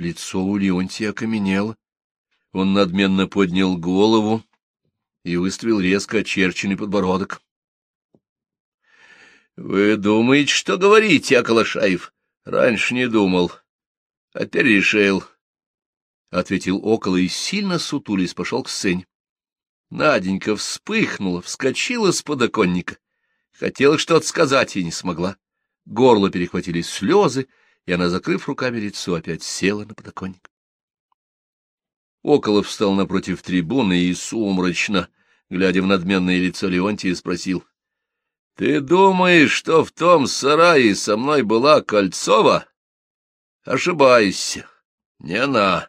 Лицо у Леонтия окаменело. Он надменно поднял голову и выставил резко очерченный подбородок. — Вы думаете, что говорите, Акалашаев? Раньше не думал, а теперь решил. — ответил около и сильно сутулись пошел к сцене. Наденька вспыхнула, вскочила с подоконника. Хотела что-то сказать и не смогла. Горло перехватили слезы, и она, закрыв руками лицо, опять села на подоконник. Около встал напротив трибуны и сумрачно, глядя в надменное лицо Леонтия, спросил. — Ты думаешь, что в том сарае со мной была Кольцова? — Ошибаешься. Не она.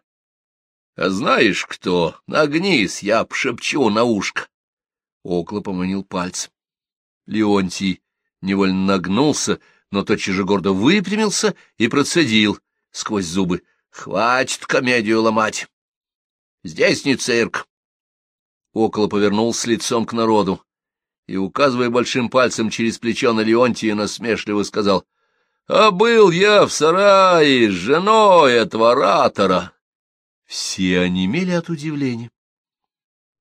А знаешь кто? Нагнись, я пшепчу на ушко. Около поманил пальцем. Леонтий невольно нагнулся, но тотчас же гордо выпрямился и процедил сквозь зубы. — Хватит комедию ломать. Здесь не цирк. Около повернулся лицом к народу и, указывая большим пальцем через плечо на Леонтия, насмешливо сказал, — А был я в сарае с женой этого оратора. Все онемели от удивления.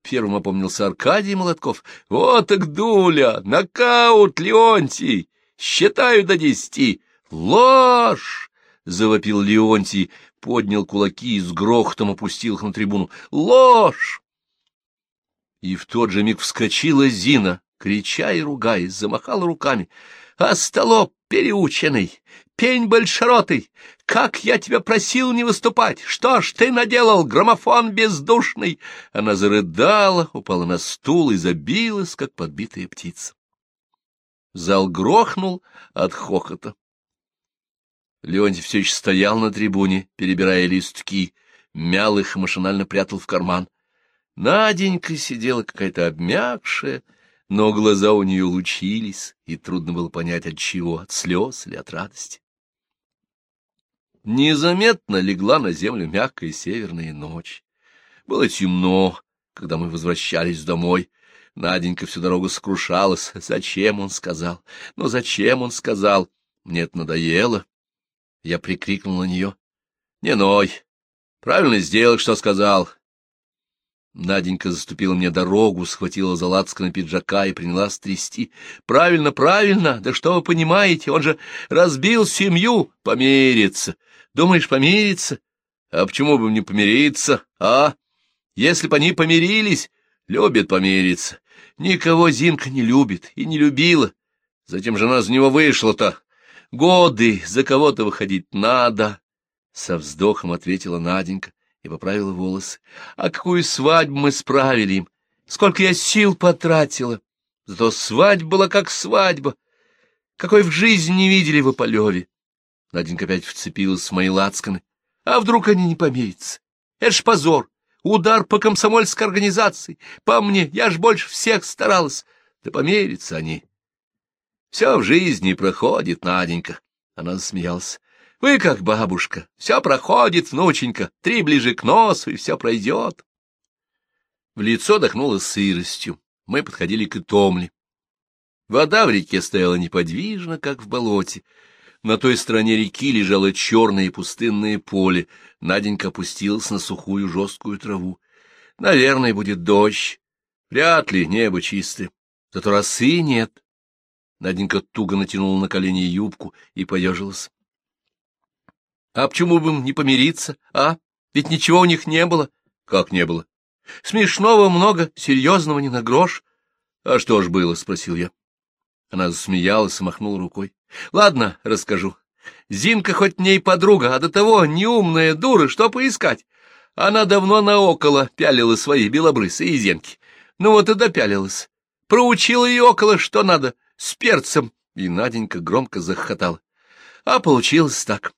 Первым опомнился Аркадий Молотков. — Вот так дуля! Нокаут, Леонтий! Считаю до десяти! Ложь! — завопил Леонтий, поднял кулаки и с грохотом опустил их на трибуну. — Ложь! И в тот же миг вскочила Зина, крича и ругаясь, замахала руками. — Остолоп переученный! пень большеротый! Как я тебя просил не выступать! Что ж ты наделал, граммофон бездушный!» Она зарыдала, упала на стул и забилась, как подбитая птица. Зал грохнул от хохота. Леонтий все еще стоял на трибуне, перебирая листки, мял их и машинально прятал в карман. Наденька сидела какая-то обмякшая, но глаза у нее лучились, и трудно было понять, от чего, от слез или от радости. Незаметно легла на землю мягкая северная ночь. Было темно, когда мы возвращались домой. Наденька всю дорогу сокрушалась. Зачем он сказал? Ну, зачем он сказал? Мне это надоело. Я прикрикнул на нее. — Не ной. Правильно сделал, что сказал. Наденька заступила мне дорогу, схватила за лацкана пиджака и принялась трясти. — Правильно, правильно! Да что вы понимаете? Он же разбил семью! Помериться! Думаешь, помириться? А почему бы не помириться, а? Если бы они помирились, любят помириться. Никого Зинка не любит и не любила. Затем же она за него вышла-то. Годы за кого-то выходить надо. Со вздохом ответила Наденька и поправила волосы. А какую свадьбу мы справили им? Сколько я сил потратила! Зато свадьба была как свадьба. Какой в жизни не видели вы по Леве. Наденька опять вцепилась в мои лацканы. А вдруг они не помирятся? Это ж позор! Удар по комсомольской организации! По мне, я ж больше всех старалась. Да помирятся они. Все в жизни проходит, Наденька. Она засмеялась. Вы как бабушка. Все проходит, внученька. Три ближе к носу, и все пройдет. В лицо дохнуло сыростью. Мы подходили к Итомле. Вода в реке стояла неподвижно, как в болоте. На той стороне реки лежало черное пустынное поле. Наденька опустилась на сухую жесткую траву. Наверное, будет дождь. Вряд ли небо чистое. Зато росы нет. Наденька туго натянула на колени юбку и поежилась. — А почему бы им не помириться, а? Ведь ничего у них не было. — Как не было? — Смешного много, серьезного не на грош. — А что ж было? — спросил я. Она засмеялась и махнула рукой. — Ладно, расскажу. Зинка хоть не и подруга, а до того неумная дура, что поискать. Она давно наоколо пялила свои белобрысы и зенки. Ну вот и допялилась. Проучила ее около, что надо, с перцем. И Наденька громко захохотала. А получилось так.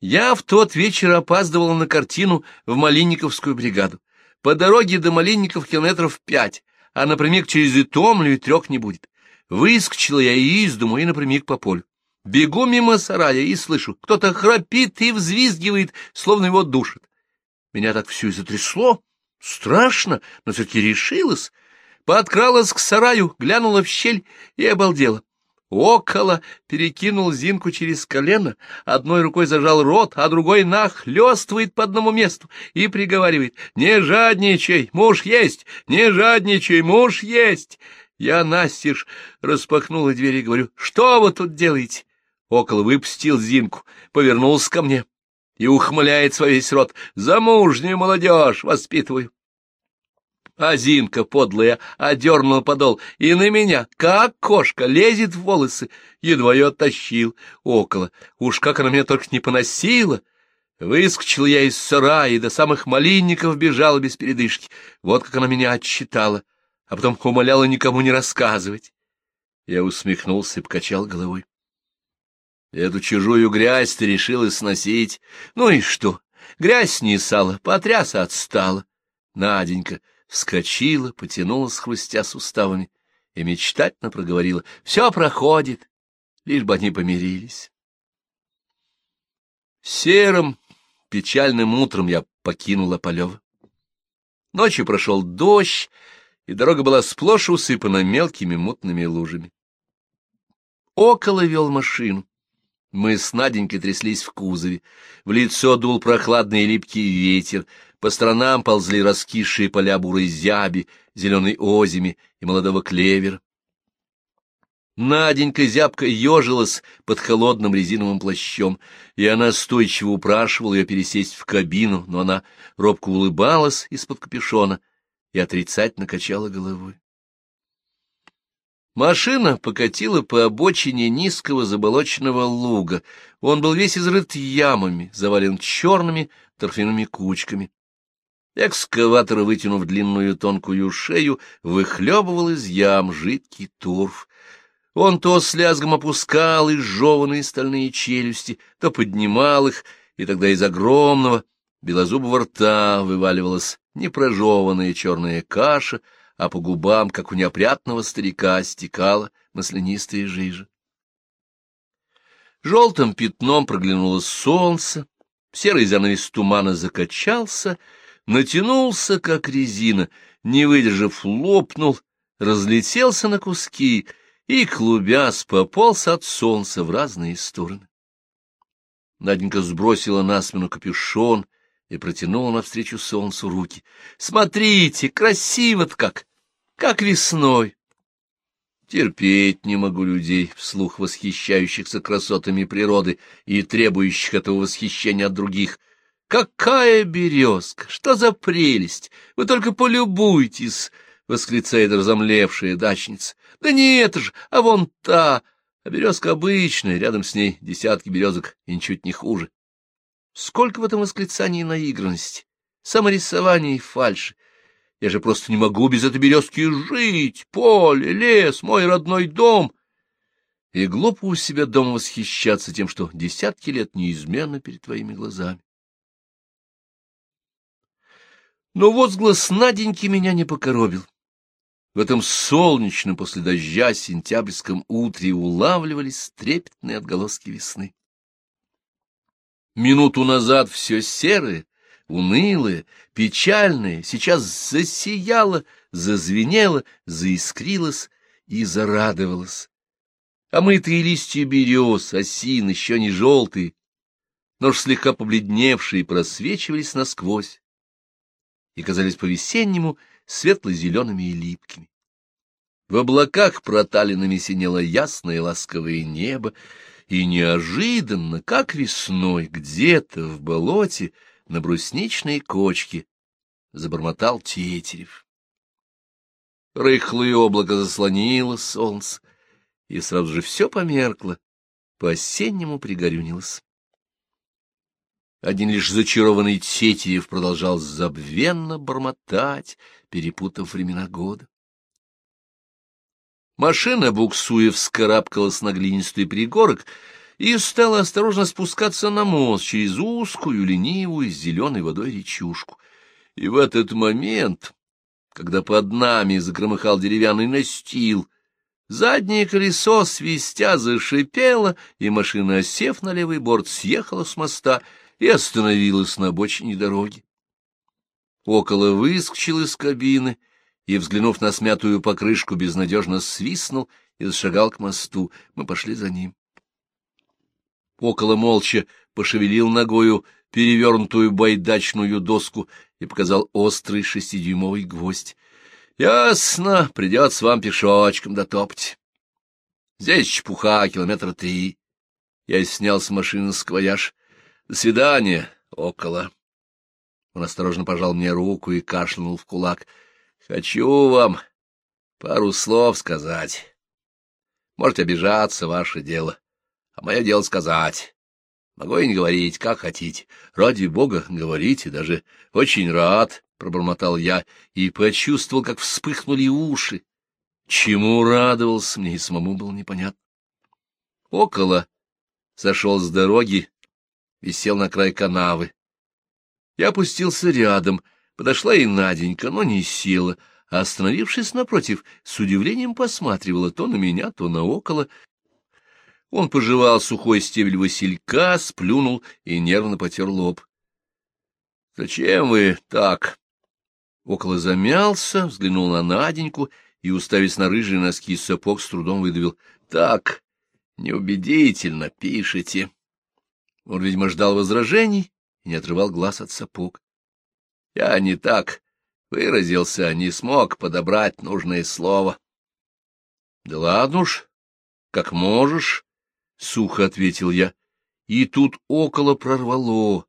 Я в тот вечер опаздывала на картину в Малинниковскую бригаду. По дороге до Малинников километров пять, а напрямик через Итомлю и трех не будет. Выскочила я из дому и напрямик по полю. Бегу мимо сарая и слышу, кто-то храпит и взвизгивает, словно его душит. Меня так все и затрясло. Страшно, но все-таки решилась. Подкралась к сараю, глянула в щель и обалдела. около, перекинул Зинку через колено, одной рукой зажал рот, а другой нахлёстывает по одному месту и приговаривает «Не жадничай, муж есть! Не жадничай, муж есть!» Я настежь распахнула дверь и говорю «Что вы тут делаете?» Около выпустил Зинку, повернулся ко мне и ухмыляет свой весь рот «Замужнюю молодежь воспитываю». А Зинка, подлая, одернула подол, и на меня, как кошка, лезет в волосы. Едва ее оттащил около. Уж как она меня только не поносила. Выскочил я из сарая и до самых малинников бежала без передышки. Вот как она меня отчитала, а потом умоляла никому не рассказывать. Я усмехнулся и покачал головой. Эту чужую грязь ты решила сносить. Ну и что? Грязь не сала, потряса отстала. Наденька вскочила, потянулась, хрустя суставами, и мечтательно проговорила. Все проходит, лишь бы они помирились. Серым, печальным утром я покинула Полева. Ночью прошел дождь, и дорога была сплошь усыпана мелкими мутными лужами. Около вел машину. Мы с Наденькой тряслись в кузове. В лицо дул прохладный липкий ветер, по сторонам ползли раскисшие поля бурой зяби, зеленой озими и молодого клевера. Наденька зябко ежилась под холодным резиновым плащом, и она стойчиво упрашивала ее пересесть в кабину, но она робко улыбалась из-под капюшона и отрицательно качала головой. Машина покатила по обочине низкого заболоченного луга. Он был весь изрыт ямами, завален черными торфяными кучками. Экскаватор, вытянув длинную тонкую шею, выхлебывал из ям жидкий торф. Он то с лязгом опускал изжеванные стальные челюсти, то поднимал их, и тогда из огромного белозубого рта вываливалась непрожеванная черная каша, а по губам, как у неопрятного старика, стекала маслянистая жижа. Желтым пятном проглянуло солнце, серый занавес тумана закачался — натянулся, как резина, не выдержав, лопнул, разлетелся на куски и, клубясь, пополз от солнца в разные стороны. Наденька сбросила на спину капюшон и протянула навстречу солнцу руки. «Смотрите, красиво-то как! Как весной!» Терпеть не могу людей, вслух восхищающихся красотами природы и требующих этого восхищения от других — Какая березка! Что за прелесть! Вы только полюбуйтесь! — восклицает разомлевшая дачница. — Да не это же, а вон та! А березка обычная, рядом с ней десятки березок, и ничуть не хуже. Сколько в этом восклицании наигранности, саморисования и фальши! Я же просто не могу без этой березки жить! Поле, лес, мой родной дом! И глупо у себя дома восхищаться тем, что десятки лет неизменно перед твоими глазами. Но возглас Наденьки меня не покоробил. В этом солнечном после дождя сентябрьском утре улавливались трепетные отголоски весны. Минуту назад все серое, унылое, печальное сейчас засияло, зазвенело, заискрилось и зарадовалось. А мытые листья берез, осин, еще не желтые, но ж слегка побледневшие, просвечивались насквозь и казались по-весеннему светло-зелеными и липкими. В облаках проталинами синело ясное ласковое небо, и неожиданно, как весной, где-то в болоте на брусничной кочке забормотал тетерев. Рыхлое облако заслонило солнце, и сразу же все померкло, по-осеннему пригорюнилось. Один лишь зачарованный Тетерев продолжал забвенно бормотать, перепутав времена года. Машина, буксуя, вскарабкалась на глинистый пригорок и стала осторожно спускаться на мост через узкую, ленивую, с зеленой водой речушку. И в этот момент, когда под нами загромыхал деревянный настил, заднее колесо свистя зашипело, и машина, осев на левый борт, съехала с моста — и остановилась на обочине дороги. Около выскочил из кабины и, взглянув на смятую покрышку, безнадежно свистнул и зашагал к мосту. Мы пошли за ним. Около молча пошевелил ногою перевернутую байдачную доску и показал острый шестидюймовый гвоздь. — Ясно, придется вам пешочком дотопать. Здесь чепуха, километра три. Я снял с машины сквояж. До свидания, около. Он осторожно пожал мне руку и кашлянул в кулак. — Хочу вам пару слов сказать. Можете обижаться, ваше дело. А мое дело сказать. Могу и не говорить, как хотите. Ради бога, говорите, даже очень рад, — пробормотал я и почувствовал, как вспыхнули уши. Чему радовался, мне и самому было непонятно. Около сошел с дороги и сел на край канавы. Я опустился рядом, подошла и Наденька, но не села, а, остановившись напротив, с удивлением посматривала то на меня, то на около. Он пожевал сухой стебель василька, сплюнул и нервно потер лоб. — Зачем вы так? Около замялся, взглянул на Наденьку и, уставясь на рыжие носки сапог, с трудом выдавил. — Так, неубедительно пишете. Он, видимо, ждал возражений и не отрывал глаз от сапог. Я не так выразился, не смог подобрать нужное слово. — Да ладно уж, как можешь, — сухо ответил я. И тут около прорвало.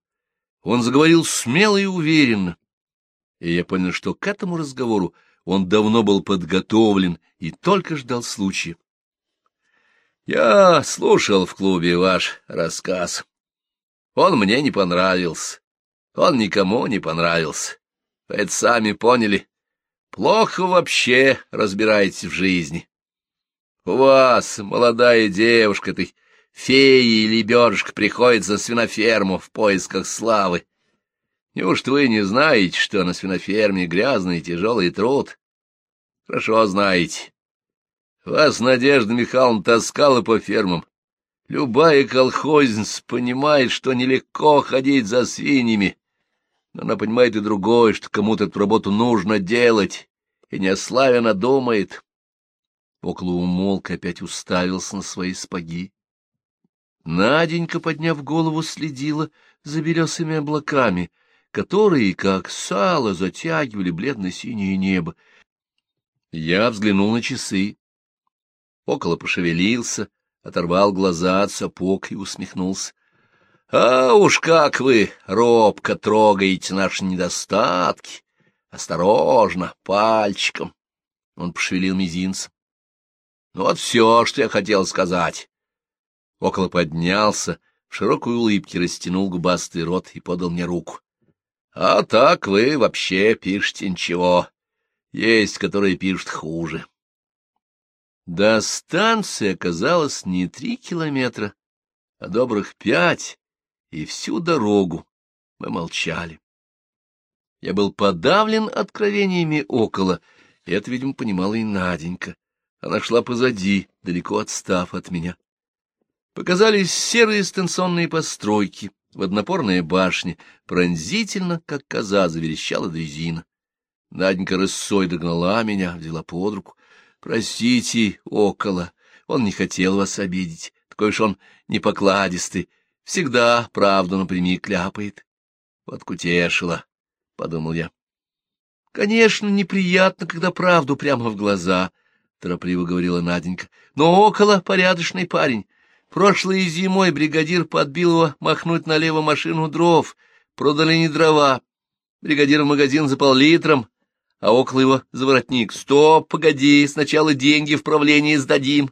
Он заговорил смело и уверенно. И я понял, что к этому разговору он давно был подготовлен и только ждал случая. Я слушал в клубе ваш рассказ. Он мне не понравился. Он никому не понравился. Вы это сами поняли. Плохо вообще разбираетесь в жизни. У вас, молодая девушка, ты фея или лебедушка, приходит за свиноферму в поисках славы. Неужто вы не знаете, что на свиноферме грязный и тяжелый труд? Хорошо знаете. Вас Надежда Михайловна таскала по фермам. Любая колхозница понимает, что нелегко ходить за свиньями, но она понимает и другое, что кому-то эту работу нужно делать, и не о славе она думает. Около умолк опять уставился на свои спаги. Наденька, подняв голову, следила за белесыми облаками — которые, как сало, затягивали бледно-синее небо. Я взглянул на часы. Около пошевелился, оторвал глаза от сапог и усмехнулся. — А уж как вы робко трогаете наши недостатки! Осторожно, пальчиком! Он пошевелил мизинцем. — Ну вот все, что я хотел сказать. Около поднялся, в широкой улыбке растянул губастый рот и подал мне руку. А так вы вообще пишете ничего. Есть, которые пишут хуже. До станции оказалось не три километра, а добрых пять, и всю дорогу мы молчали. Я был подавлен откровениями около, и это, видимо, понимала и Наденька. Она шла позади, далеко отстав от меня. Показались серые станционные постройки, воднопорная башня, пронзительно, как коза, заверещала дрезина. Наденька рысой догнала меня, взяла под руку. — Простите, около, он не хотел вас обидеть, такой уж он непокладистый, всегда правду напрямик ляпает. Подкутешила, — подумал я. — Конечно, неприятно, когда правду прямо в глаза, — торопливо говорила Наденька, — но около порядочный парень. Прошлой зимой бригадир подбил его махнуть налево машину дров, продали не дрова. Бригадир в магазин за пол-литром, а около его заворотник. Стоп, погоди, сначала деньги в правление сдадим.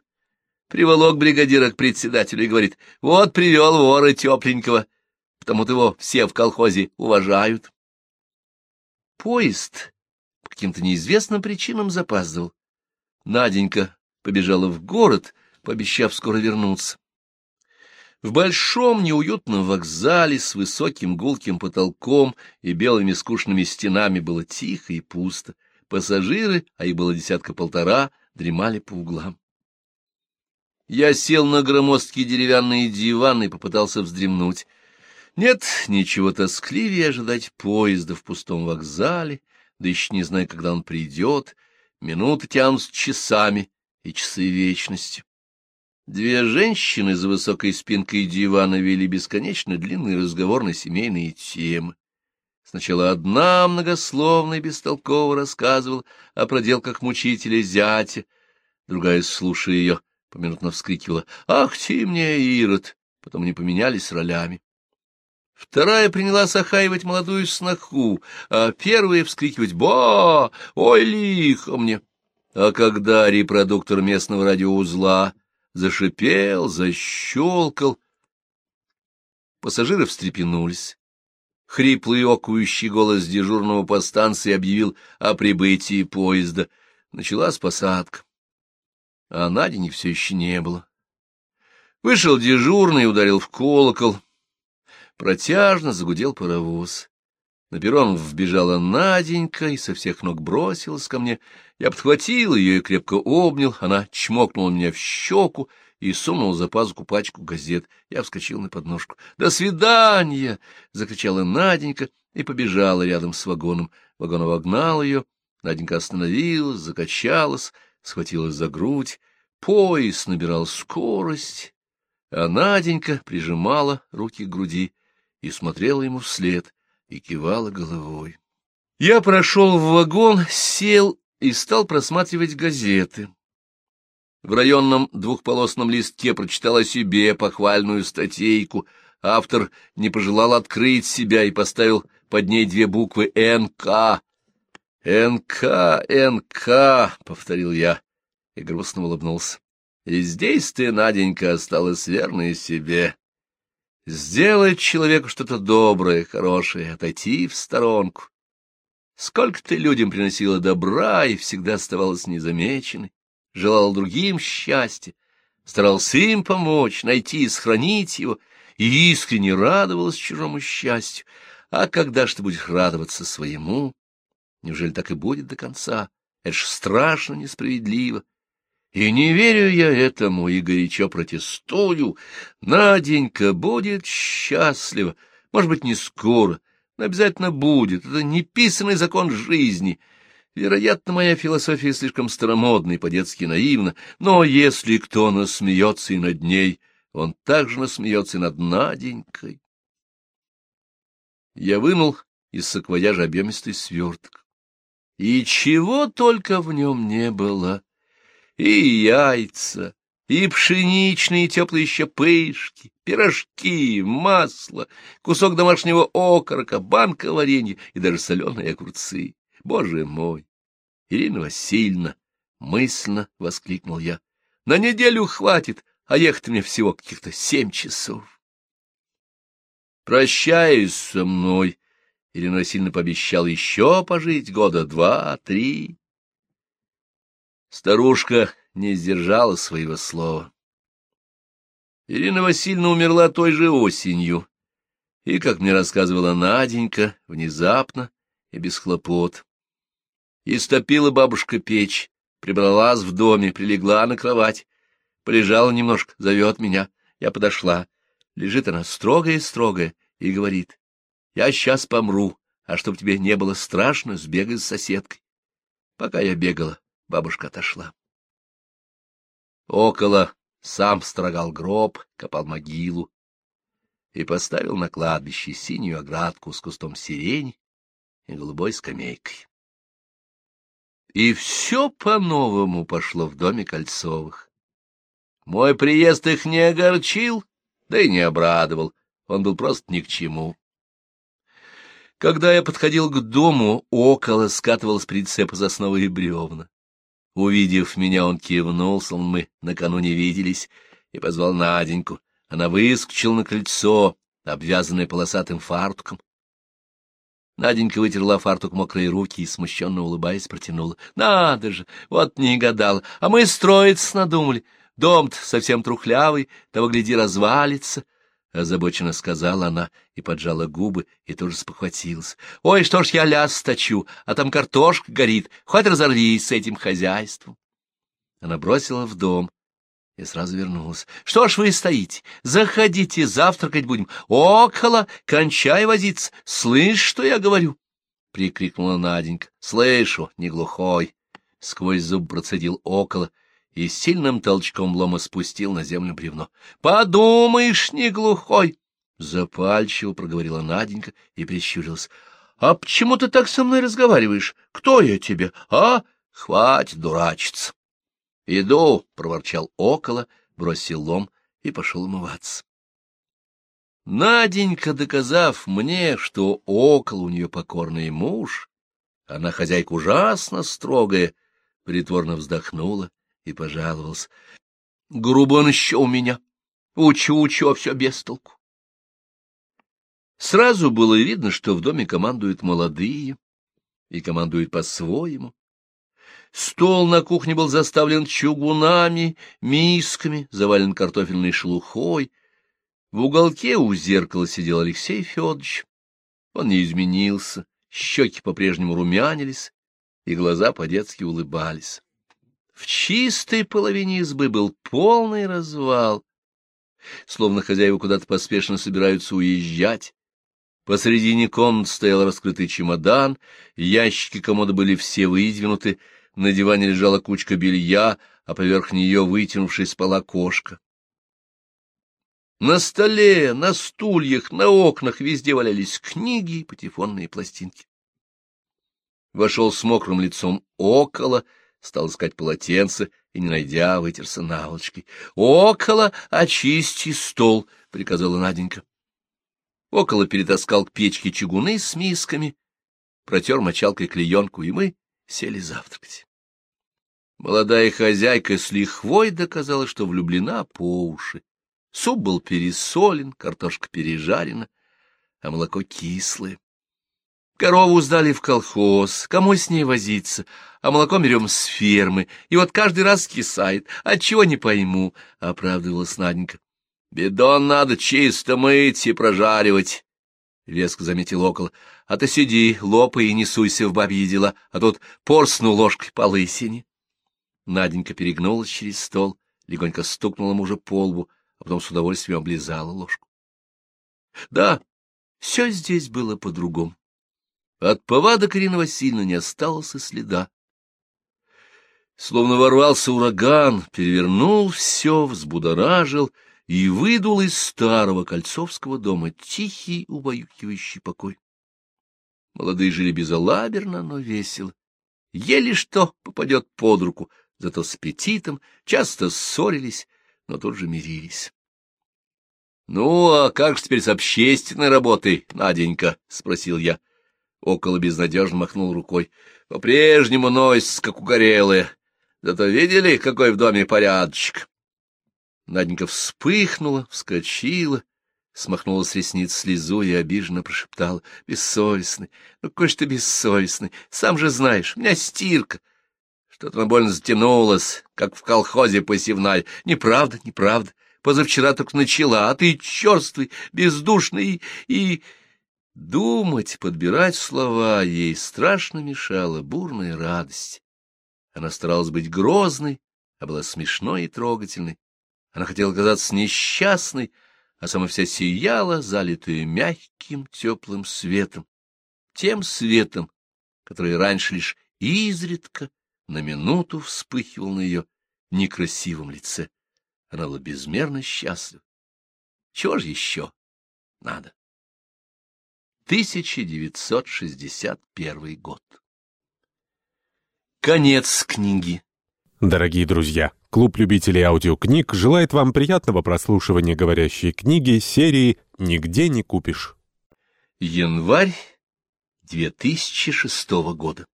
Приволок бригадира к председателю и говорит, вот привел вора тепленького, потому-то его все в колхозе уважают. Поезд по каким-то неизвестным причинам запаздывал. Наденька побежала в город, пообещав скоро вернуться. В большом неуютном вокзале с высоким гулким потолком и белыми скучными стенами было тихо и пусто. Пассажиры, а их было десятка-полтора, дремали по углам. Я сел на громоздкий деревянный диван и попытался вздремнуть. Нет, ничего тоскливее ожидать поезда в пустом вокзале, да еще не зная, когда он придет, минуты тянутся часами и часы вечности. Две женщины за высокой спинкой дивана вели бесконечно длинный разговор на семейные темы. Сначала одна многословно и бестолково рассказывала о проделках мучителя зятя, другая, слушая ее, поминутно вскрикивала «Ах ты мне, Ирод!» Потом они поменялись ролями. Вторая принялась охаивать молодую сноху, а первая вскрикивать «Ба! Ой, лихо мне!» А когда репродуктор местного радиоузла зашипел, защелкал, пассажиры встрепенулись. Хриплый окующий голос дежурного по станции объявил о прибытии поезда. Началась посадка. А Надени все еще не было. Вышел дежурный, ударил в колокол. Протяжно загудел паровоз. На перрон вбежала Наденька и со всех ног бросилась ко мне. Я подхватил ее и крепко обнял. Она чмокнула меня в щеку и сунул за пазуху пачку газет. Я вскочил на подножку. «До свидания!» — закричала Наденька и побежала рядом с вагоном. Вагон обогнал ее. Наденька остановилась, закачалась, схватилась за грудь. Поезд набирал скорость, а Наденька прижимала руки к груди и смотрела ему вслед, и кивала головой. Я прошел в вагон, сел и стал просматривать газеты. В районном двухполосном листке прочитал о себе похвальную статейку. Автор не пожелал открыть себя и поставил под ней две буквы «НК». «НК, НК», — повторил я и грустно улыбнулся. «И здесь ты, Наденька, осталась верной себе. Сделать человеку что-то доброе, хорошее, отойти в сторонку. Сколько ты людям приносила добра и всегда оставалась незамеченной желал другим счастья, старался им помочь, найти и сохранить его, и искренне радовалась чужому счастью. А когда ж ты будешь радоваться своему? Неужели так и будет до конца? Это ж страшно несправедливо. И не верю я этому, и горячо протестую. Наденька будет счастлива, может быть, не скоро, но обязательно будет. Это неписанный закон жизни — Вероятно, моя философия слишком старомодна и по-детски наивна, но если кто насмеется и над ней, он также насмеется и над Наденькой. Я вынул из саквояжа объемистый сверток. И чего только в нем не было! И яйца, и пшеничные теплые щепышки, пирожки, масло, кусок домашнего окорока, банка варенья и даже соленые огурцы. Боже мой! Ирина Васильевна! Мысленно воскликнул я. На неделю хватит, а ехать мне всего каких-то семь часов. Прощаюсь со мной. Ирина Васильевна пообещала еще пожить года два-три. Старушка не сдержала своего слова. Ирина Васильевна умерла той же осенью, и, как мне рассказывала Наденька, внезапно и без хлопот. Истопила бабушка печь, прибралась в доме, прилегла на кровать, полежала немножко, зовет меня. Я подошла. Лежит она строгая-строгая и говорит, я сейчас помру, а чтоб тебе не было страшно, сбегай с соседкой. Пока я бегала, бабушка отошла. Около сам строгал гроб, копал могилу и поставил на кладбище синюю оградку с кустом сирени и голубой скамейкой. И все по-новому пошло в доме Кольцовых. Мой приезд их не огорчил, да и не обрадовал, он был просто ни к чему. Когда я подходил к дому, около скатывал с прицепа сосновые бревна. Увидев меня, он кивнул, словно мы накануне виделись, и позвал Наденьку. Она выскочила на крыльцо, обвязанное полосатым фартуком. Наденька вытерла фартук мокрые руки и, смущенно улыбаясь, протянула. — Надо же, вот не гадал, а мы строиться надумали. Дом-то совсем трухлявый, того, гляди, развалится. Озабоченно сказала она и поджала губы, и тоже спохватилась. — Ой, что ж я ляс точу, а там картошка горит, хоть разорвись с этим хозяйством. Она бросила в дом, и сразу вернулась. — Что ж вы стоите? Заходите, завтракать будем. Около, кончай возиться. Слышь, что я говорю? прикрикнула Наденька. — Слышу, не глухой! — сквозь зуб процедил около и сильным толчком лома спустил на землю бревно. — Подумаешь, не глухой! — запальчиво проговорила Наденька и прищурилась. — А почему ты так со мной разговариваешь? Кто я тебе, а? Хватит дурачиться! — Иду, — проворчал около, бросил лом и пошел умываться. Наденька, доказав мне, что около у нее покорный муж, она хозяйка ужасно строгая, притворно вздохнула и пожаловалась. Грубо он еще у меня. Учу-учу, а все без толку. Сразу было видно, что в доме командуют молодые, и командуют по-своему. Стол на кухне был заставлен чугунами, мисками, завален картофельной шелухой — в уголке у зеркала сидел Алексей Федорович. Он не изменился, щеки по-прежнему румянились, и глаза по-детски улыбались. В чистой половине избы был полный развал, словно хозяева куда-то поспешно собираются уезжать. Посредине комнаты стоял раскрытый чемодан, ящики комода были все выдвинуты, на диване лежала кучка белья, а поверх нее, вытянувшись, спала кошка. На столе, на стульях, на окнах везде валялись книги и патефонные пластинки. Вошел с мокрым лицом около, стал искать полотенце и, не найдя, вытерся наволочкой. — Около очисти стол, — приказала Наденька. Около перетаскал к печке чугуны с мисками, протер мочалкой клеенку, и мы сели завтракать. Молодая хозяйка с лихвой доказала, что влюблена по уши. Суп был пересолен, картошка пережарена, а молоко кислое. Корову сдали в колхоз, кому с ней возиться, а молоко берем с фермы, и вот каждый раз кисает, отчего не пойму, — оправдывалась Наденька. — Бидон надо чисто мыть и прожаривать, — веско заметил около. — А ты сиди, лопай и не суйся в бабьи дела, а тут порсну ложкой по лысине. Наденька перегнулась через стол, легонько стукнула мужа по лбу, а потом с удовольствием облизала ложку. Да, все здесь было по-другому. От повадок Ирины Васильевны не осталось и следа. Словно ворвался ураган, перевернул все, взбудоражил и выдул из старого кольцовского дома тихий, убаюкивающий покой. Молодые жили безалаберно, но весело. Еле что попадет под руку, зато с аппетитом, часто ссорились, но тут же мирились. — Ну, а как же теперь с общественной работой, Наденька? — спросил я. Около безнадежно махнул рукой. — По-прежнему носится, как угорелые. Зато видели, какой в доме порядочек? Наденька вспыхнула, вскочила, смахнула с ресниц слезу и обиженно прошептала. — Бессовестный, ну какой ж ты бессовестный, сам же знаешь, у меня стирка. — что-то она больно затянулась, как в колхозе посевная. Неправда, неправда. Позавчера только начала, а ты черствый, бездушный и... Думать, подбирать слова ей страшно мешала бурная радость. Она старалась быть грозной, а была смешной и трогательной. Она хотела казаться несчастной, а сама вся сияла, залитая мягким теплым светом. Тем светом, который раньше лишь изредка на минуту вспыхивал на ее некрасивом лице. Она была безмерно счастлива. Чего же еще надо? 1961 год. Конец книги. Дорогие друзья, клуб любителей аудиокниг желает вам приятного прослушивания говорящей книги серии «Нигде не купишь». Январь 2006 года.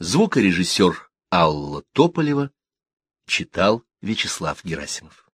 Звукорежиссер Алла Тополева читал Вячеслав Герасимов.